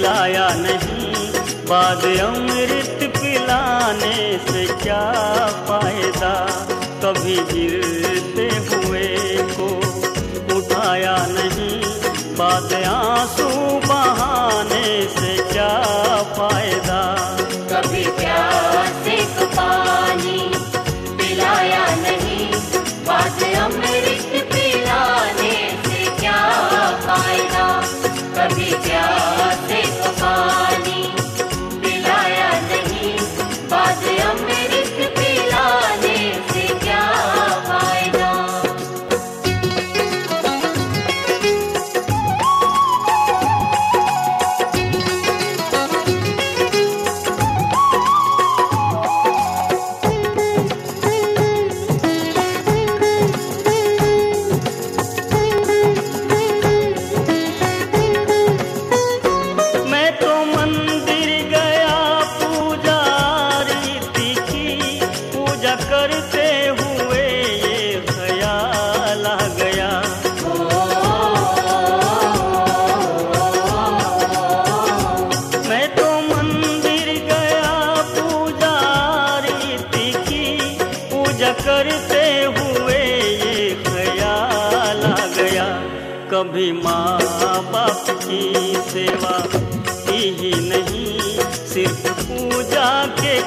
पिलाया नहीं। बाद अमृत पिलाने से क्या फ़ायदा? कभी गिरते हुए को उठाया नहीं। बाद आँसू बहाने से क्या पूजा करते हुए ये ख्याल आ गया। मैं तो मंदिर गया पूजा रीति की पूजा करते हुए ये ख्याल आ गया। कभी माँ बाप की सेवा की ही नहीं, सिर्फ़ पूजा के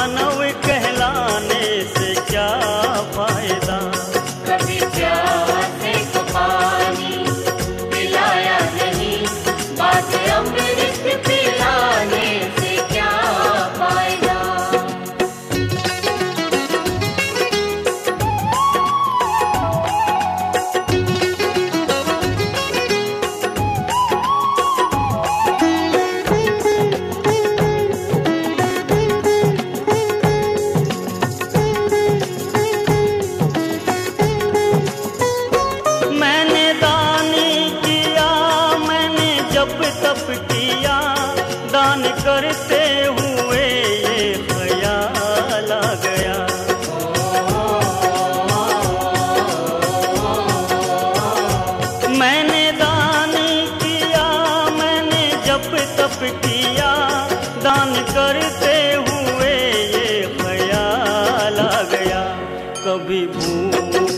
मानव कहलाने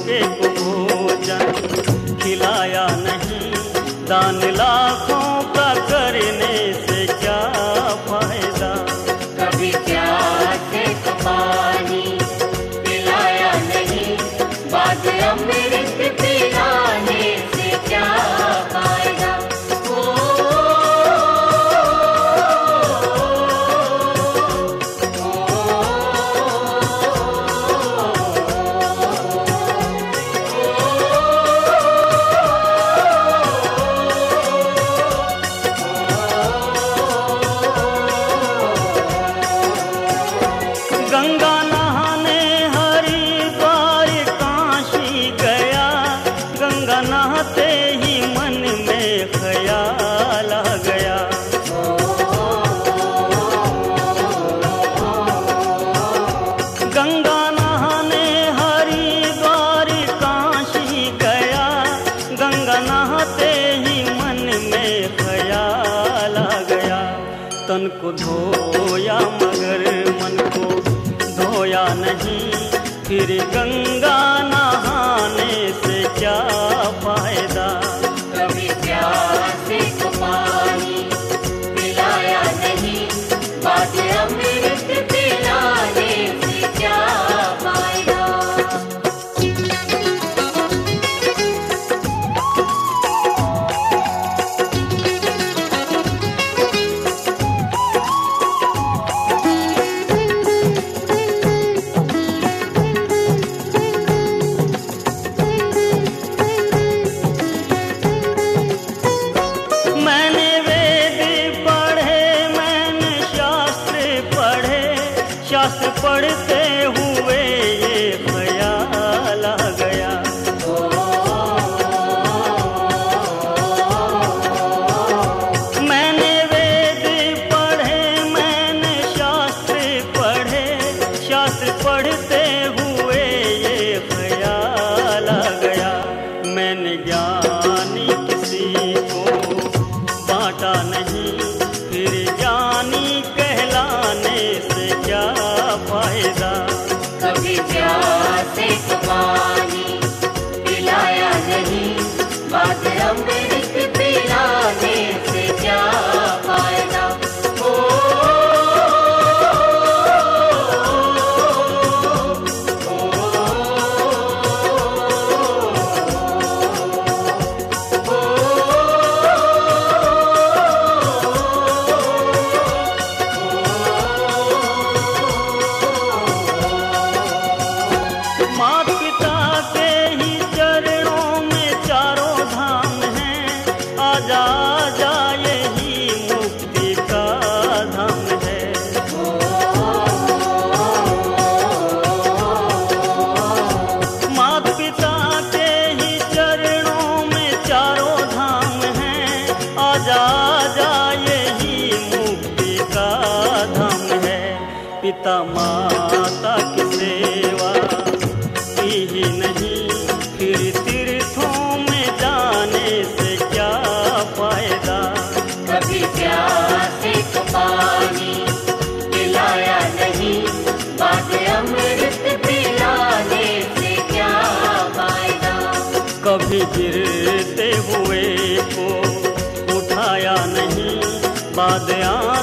भूखे को भोजन खिलाया नहीं। दान लाखों का करने से क्या फ़ायदा? कभी प्यासे को पानी पिलाया नहीं। बाद अमृत पिलाने जैसे ही मन में ख्याल आ गया। गंगा नहाने हरिद्वार काशी गया। गंगा नहाते ही मन में ख्याल आ गया। तन को धोया मगर मन को धोया नहीं, फिर गंगा शास्त्र पढ़ते हुए को उठाया नहीं बाद आँसू